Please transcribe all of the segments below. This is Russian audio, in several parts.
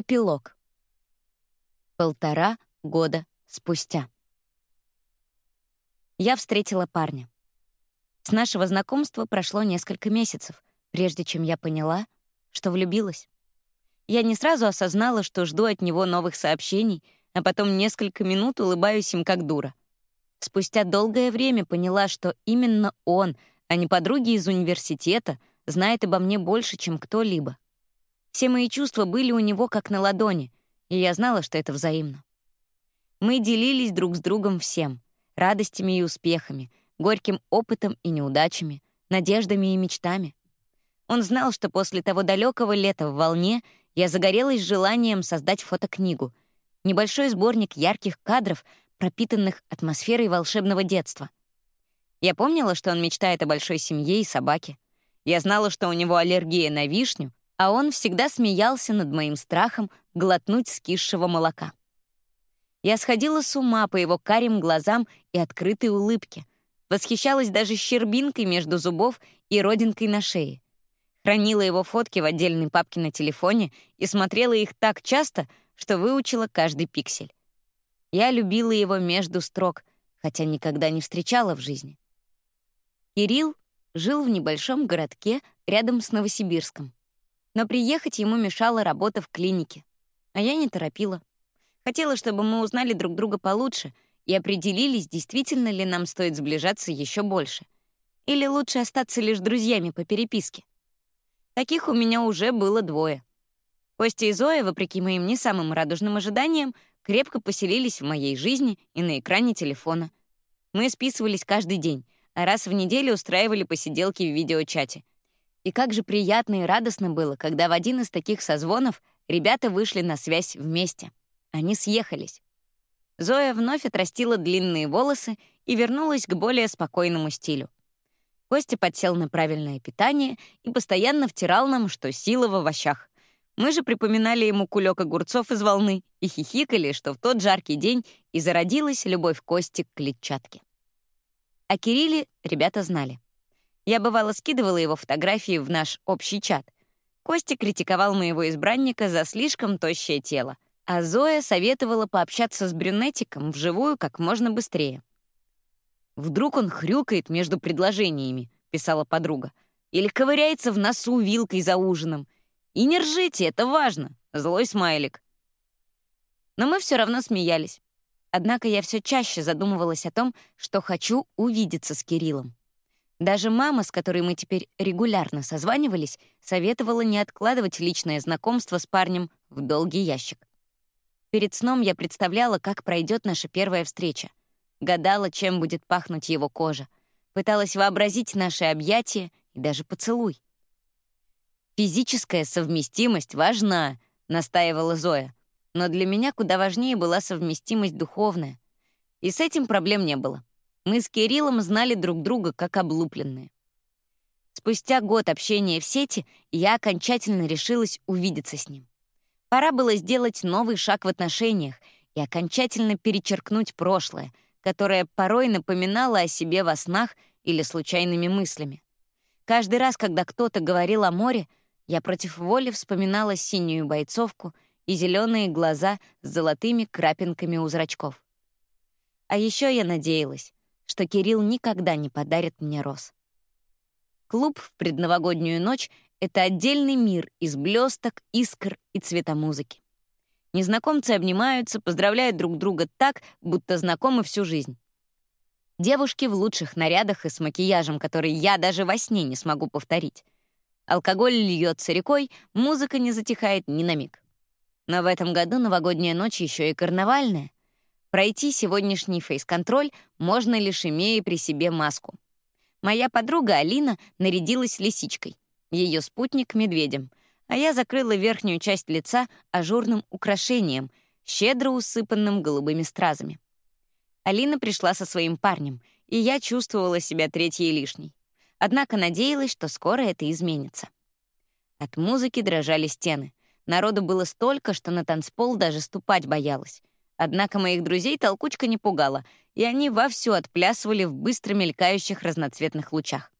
Эпилог. Полтора года спустя. Я встретила парня. С нашего знакомства прошло несколько месяцев, прежде чем я поняла, что влюбилась. Я не сразу осознала, что жду от него новых сообщений, а потом несколько минут улыбаюсь им как дура. Спустя долгое время поняла, что именно он, а не подруги из университета, знает обо мне больше, чем кто-либо. Все мои чувства были у него как на ладони, и я знала, что это взаимно. Мы делились друг с другом всем — радостями и успехами, горьким опытом и неудачами, надеждами и мечтами. Он знал, что после того далекого лета в волне я загорелась желанием создать фотокнигу, небольшой сборник ярких кадров, пропитанных атмосферой волшебного детства. Я помнила, что он мечтает о большой семье и собаке. Я знала, что у него аллергия на вишню, а он всегда смеялся над моим страхом глотнуть скисшего молока. Я сходила с ума по его карим глазам и открытой улыбке, восхищалась даже щербинкой между зубов и родинкой на шее. Хранила его фотки в отдельной папке на телефоне и смотрела их так часто, что выучила каждый пиксель. Я любила его между строк, хотя никогда не встречала в жизни. Кирилл жил в небольшом городке рядом с Новосибирском. Но приехать ему мешала работа в клинике, а я не торопила. Хотела, чтобы мы узнали друг друга получше и определились, действительно ли нам стоит сближаться еще больше. Или лучше остаться лишь друзьями по переписке. Таких у меня уже было двое. Костя и Зоя, вопреки моим не самым радужным ожиданиям, крепко поселились в моей жизни и на экране телефона. Мы списывались каждый день, а раз в неделю устраивали посиделки в видеочате. И как же приятно и радостно было, когда в один из таких созвонов ребята вышли на связь вместе. Они съехались. Зоя вновь отрастила длинные волосы и вернулась к более спокойному стилю. Костя подсел на правильное питание и постоянно втирал нам, что сила в овощах. Мы же припоминали ему кулек огурцов из волны и хихикали, что в тот жаркий день и зародилась любовь Кости к клетчатке. О Кирилле ребята знали. Я, бывало, скидывала его фотографии в наш общий чат. Костя критиковал моего избранника за слишком тощее тело, а Зоя советовала пообщаться с брюнетиком вживую как можно быстрее. «Вдруг он хрюкает между предложениями», — писала подруга, «или ковыряется в носу вилкой за ужином. И не ржите, это важно!» — злой смайлик. Но мы все равно смеялись. Однако я все чаще задумывалась о том, что хочу увидеться с Кириллом. Даже мама, с которой мы теперь регулярно созванивались, советовала не откладывать личное знакомство с парнем в долгий ящик. Перед сном я представляла, как пройдет наша первая встреча. Гадала, чем будет пахнуть его кожа. Пыталась вообразить наши объятия и даже поцелуй. «Физическая совместимость важна», — настаивала Зоя. Но для меня куда важнее была совместимость духовная. И с этим проблем не было. Мы с Кириллом знали друг друга как облупленные. Спустя год общения в сети я окончательно решилась увидеться с ним. Пора было сделать новый шаг в отношениях и окончательно перечеркнуть прошлое, которое порой напоминало о себе во снах или случайными мыслями. Каждый раз, когда кто-то говорил о море, я против воли вспоминала синюю бойцовку — и зеленые глаза с золотыми крапинками у зрачков. А еще я надеялась, что Кирилл никогда не подарит мне роз. Клуб в предновогоднюю ночь — это отдельный мир из блесток, искр и цвета музыки. Незнакомцы обнимаются, поздравляют друг друга так, будто знакомы всю жизнь. Девушки в лучших нарядах и с макияжем, который я даже во сне не смогу повторить. Алкоголь льется рекой, музыка не затихает ни на миг. Но в этом году новогодняя ночь еще и карнавальная. Пройти сегодняшний фейс-контроль можно лишь имея при себе маску. Моя подруга Алина нарядилась лисичкой, ее спутник — медведем, а я закрыла верхнюю часть лица ажурным украшением, щедро усыпанным голубыми стразами. Алина пришла со своим парнем, и я чувствовала себя третьей лишней. Однако надеялась, что скоро это изменится. От музыки дрожали стены. Народу было столько, что на танцпол даже ступать боялась. Однако моих друзей толкучка не пугала, и они вовсю отплясывали в быстро мелькающих разноцветных лучах.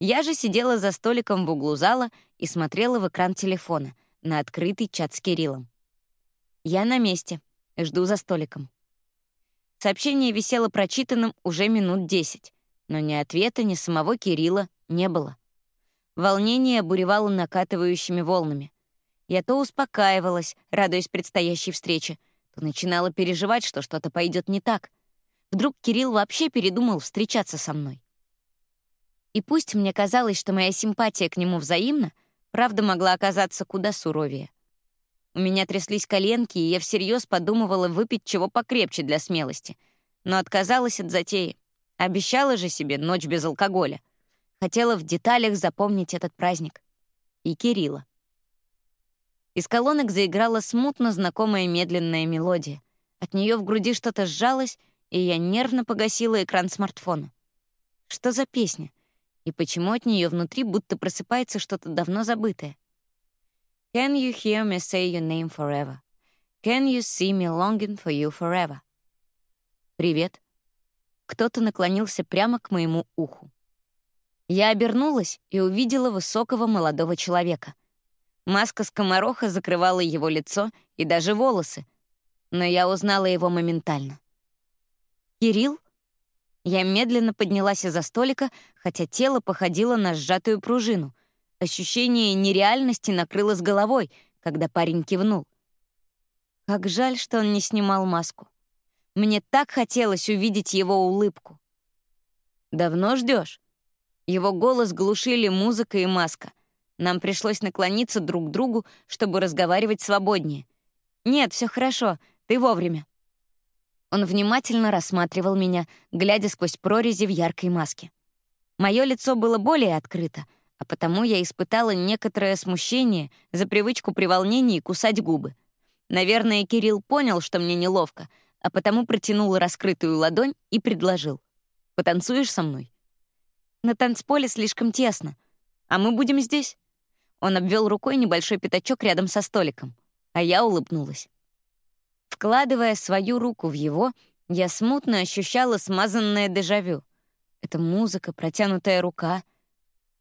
Я же сидела за столиком в углу зала и смотрела в экран телефона на открытый чат с Кириллом. Я на месте, жду за столиком. Сообщение висело прочитанным уже минут десять, но ни ответа, ни самого Кирилла не было. Волнение обуревало накатывающими волнами. Я то успокаивалась, радуясь предстоящей встрече, то начинала переживать, что что-то пойдет не так. Вдруг Кирилл вообще передумал встречаться со мной. И пусть мне казалось, что моя симпатия к нему взаимна, правда могла оказаться куда суровее. У меня тряслись коленки, и я всерьез подумывала выпить чего покрепче для смелости, но отказалась от затеи. Обещала же себе ночь без алкоголя. Хотела в деталях запомнить этот праздник. И Кирилла. Из колонок заиграла смутно знакомая медленная мелодия. От нее в груди что-то сжалось, и я нервно погасила экран смартфона. Что за песня? И почему от нее внутри будто просыпается что-то давно забытое? Can you hear me say your name forever? Can you see me longing for you forever? Привет. Кто-то наклонился прямо к моему уху. Я обернулась и увидела высокого молодого человека. Маска скомороха закрывала его лицо и даже волосы, но я узнала его моментально. «Кирилл?» Я медленно поднялась из-за столика, хотя тело походило на сжатую пружину. Ощущение нереальности накрыло с головой, когда парень кивнул. Как жаль, что он не снимал маску. Мне так хотелось увидеть его улыбку. «Давно ждешь? Его голос глушили музыка и маска. Нам пришлось наклониться друг к другу, чтобы разговаривать свободнее. «Нет, все хорошо, ты вовремя». Он внимательно рассматривал меня, глядя сквозь прорези в яркой маске. Мое лицо было более открыто, а потому я испытала некоторое смущение за привычку при волнении кусать губы. Наверное, Кирилл понял, что мне неловко, а потому протянул раскрытую ладонь и предложил. «Потанцуешь со мной?» На танцполе слишком тесно. А мы будем здесь». Он обвел рукой небольшой пятачок рядом со столиком, а я улыбнулась. Вкладывая свою руку в его, я смутно ощущала смазанное дежавю. Это музыка, протянутая рука.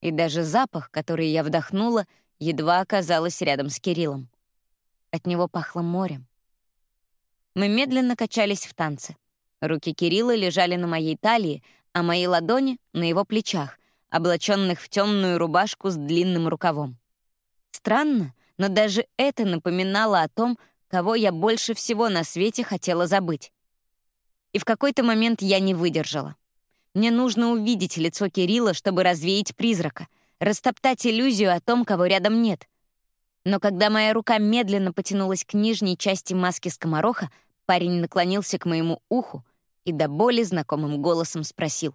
И даже запах, который я вдохнула, едва оказалась рядом с Кириллом. От него пахло морем. Мы медленно качались в танце. Руки Кирилла лежали на моей талии, а мои ладони — на его плечах, облаченных в темную рубашку с длинным рукавом. Странно, но даже это напоминало о том, кого я больше всего на свете хотела забыть. И в какой-то момент я не выдержала. Мне нужно увидеть лицо Кирилла, чтобы развеять призрака, растоптать иллюзию о том, кого рядом нет. Но когда моя рука медленно потянулась к нижней части маски скомороха, парень наклонился к моему уху и до боли знакомым голосом спросил.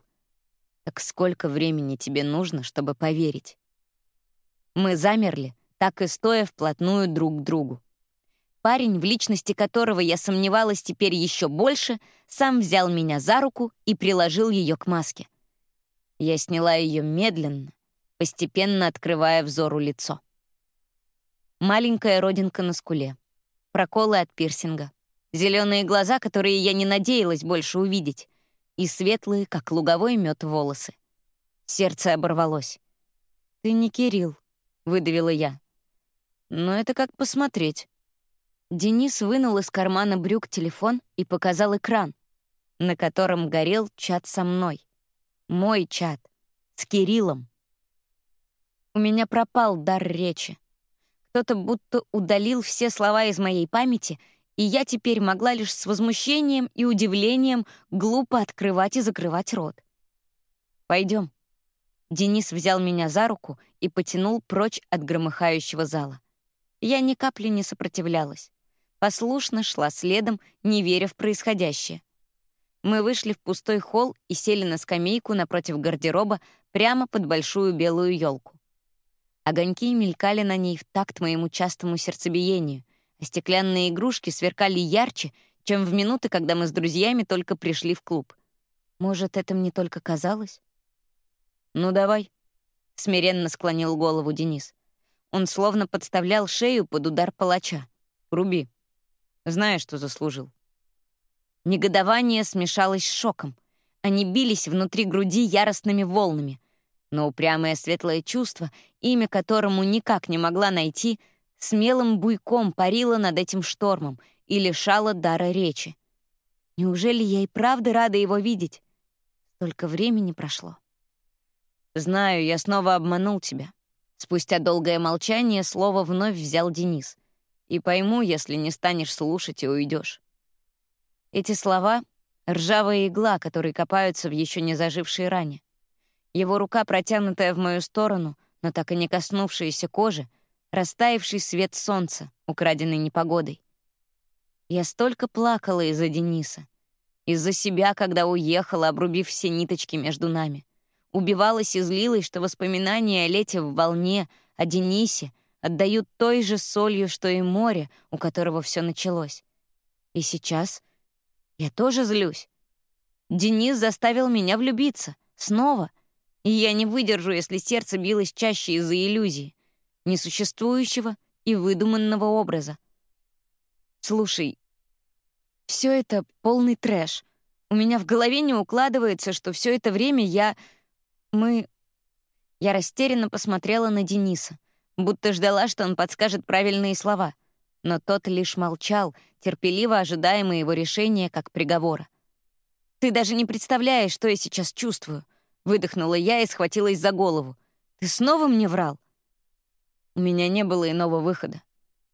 «Так сколько времени тебе нужно, чтобы поверить?» Мы замерли, так и стоя вплотную друг к другу. Парень, в личности которого я сомневалась теперь еще больше, сам взял меня за руку и приложил ее к маске. Я сняла ее медленно, постепенно открывая взору лицо. Маленькая родинка на скуле, проколы от пирсинга, зеленые глаза, которые я не надеялась больше увидеть, и светлые, как луговой мед, волосы. Сердце оборвалось. «Ты не Кирилл», — выдавила я. «Но это как посмотреть». Денис вынул из кармана брюк телефон и показал экран, на котором горел чат со мной. Мой чат. С Кириллом. У меня пропал дар речи. Кто-то будто удалил все слова из моей памяти — и я теперь могла лишь с возмущением и удивлением глупо открывать и закрывать рот. Пойдем. Денис взял меня за руку и потянул прочь от громыхающего зала. Я ни капли не сопротивлялась. Послушно шла следом, не веря в происходящее. Мы вышли в пустой холл и сели на скамейку напротив гардероба прямо под большую белую елку. Огоньки мелькали на ней в такт моему частому сердцебиению, а стеклянные игрушки сверкали ярче, чем в минуты, когда мы с друзьями только пришли в клуб. Может, это мне только казалось? «Ну, давай», — смиренно склонил голову Денис. Он словно подставлял шею под удар палача. «Руби. Знаешь, что заслужил». Негодование смешалось с шоком. Они бились внутри груди яростными волнами. Но упрямое светлое чувство, имя которому никак не могла найти — смелым буйком парила над этим штормом, и лишала дара речи. Неужели я и правда рада его видеть? Столько времени прошло. «Знаю, я снова обманул тебя». Спустя долгое молчание слово вновь взял Денис. «И пойму, если не станешь слушать и уйдешь. Эти слова — ржавая игла, которые копаются в еще не зажившей ране. Его рука, протянутая в мою сторону, но так и не коснувшаяся кожи, растаявший свет солнца, украденный непогодой. Я столько плакала из-за Дениса. Из-за себя, когда уехала, обрубив все ниточки между нами. Убивалась и злилась, что воспоминания о лете в волне, о Денисе отдают той же солью, что и море, у которого все началось. И сейчас я тоже злюсь. Денис заставил меня влюбиться. Снова. И я не выдержу, если сердце билось чаще из-за иллюзии, несуществующего и выдуманного образа. Слушай, все это полный трэш. У меня в голове не укладывается, что все это время я мы... Я растерянно посмотрела на Дениса, будто ждала, что он подскажет правильные слова. Но тот лишь молчал, терпеливо ожидая моего решения как приговора. «Ты даже не представляешь, что я сейчас чувствую», — выдохнула я и схватилась за голову. «Ты снова мне врал?» У меня не было иного выхода.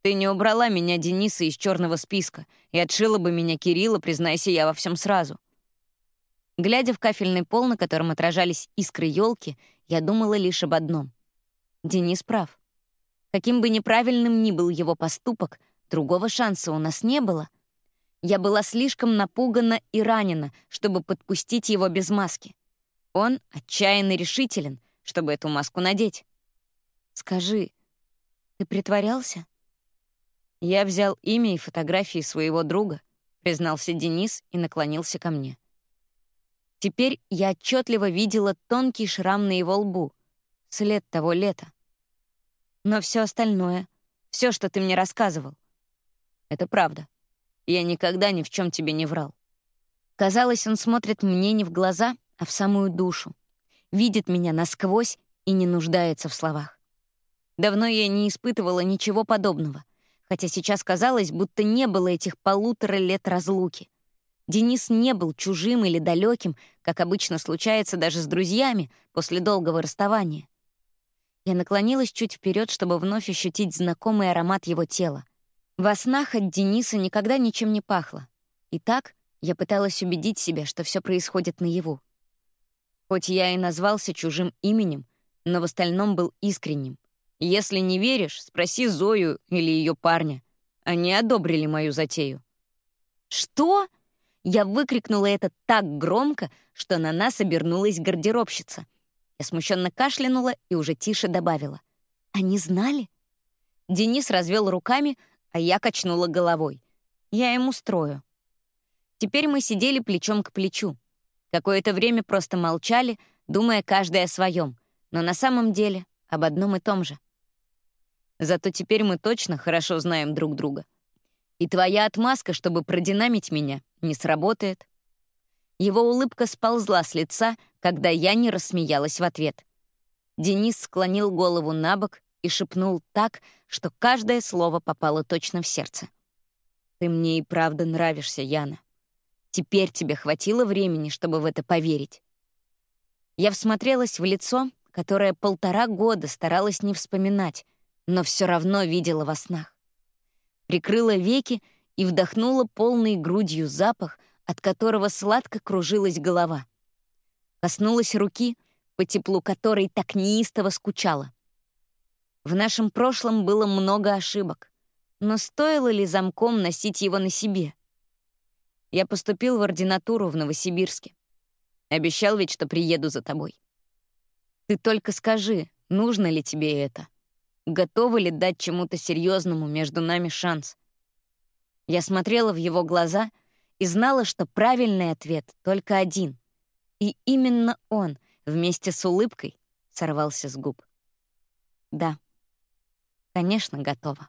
Ты не убрала меня, Дениса, из черного списка и отшила бы меня Кирилла, признайся я во всем сразу. Глядя в кафельный пол, на котором отражались искры елки, я думала лишь об одном. Денис прав. Каким бы неправильным ни был его поступок, другого шанса у нас не было. Я была слишком напугана и ранена, чтобы подпустить его без маски. Он отчаянно решителен, чтобы эту маску надеть. «Скажи, ты притворялся?» Я взял имя и фотографии своего друга, признался Денис и наклонился ко мне. Теперь я отчетливо видела тонкий шрам на его лбу, след того лета. Но все остальное, все, что ты мне рассказывал, это правда. Я никогда ни в чем тебе не врал. Казалось, он смотрит мне не в глаза, а в самую душу, видит меня насквозь и не нуждается в словах. Давно я не испытывала ничего подобного, хотя сейчас казалось, будто не было этих полутора лет разлуки. Денис не был чужим или далеким, как обычно случается даже с друзьями после долгого расставания. Я наклонилась чуть вперед, чтобы вновь ощутить знакомый аромат его тела. Во снах от Дениса никогда ничем не пахло. И так я пыталась убедить себя, что все происходит наяву. Хоть я и назвался чужим именем, но в остальном был искренним. Если не веришь, спроси Зою или ее парня. Они одобрили мою затею. «Что?» Я выкрикнула это так громко, что на нас обернулась гардеробщица. Я смущенно кашлянула и уже тише добавила. «Они знали?» Денис развел руками, а я качнула головой. «Я ему строю». Теперь мы сидели плечом к плечу. Какое-то время просто молчали, думая каждый о своем, но на самом деле об одном и том же. Зато теперь мы точно хорошо знаем друг друга. И твоя отмазка, чтобы продинамить меня, не сработает. Его улыбка сползла с лица, когда я не рассмеялась в ответ. Денис склонил голову на бок и шепнул так, что каждое слово попало точно в сердце. «Ты мне и правда нравишься, Яна. Теперь тебе хватило времени, чтобы в это поверить». Я всмотрелась в лицо, которое полтора года старалась не вспоминать, но все равно видела во снах прикрыла веки и вдохнула полной грудью запах, от которого сладко кружилась голова. Коснулась руки, по теплу которой так неистово скучала. В нашем прошлом было много ошибок, но стоило ли замком носить его на себе? Я поступил в ординатуру в Новосибирске. Обещал ведь, что приеду за тобой. Ты только скажи, нужно ли тебе это? Готовы ли дать чему-то серьезному между нами шанс. Я смотрела в его глаза и знала, что правильный ответ только один. И именно он, вместе с улыбкой, сорвался с губ. Да, конечно, готова.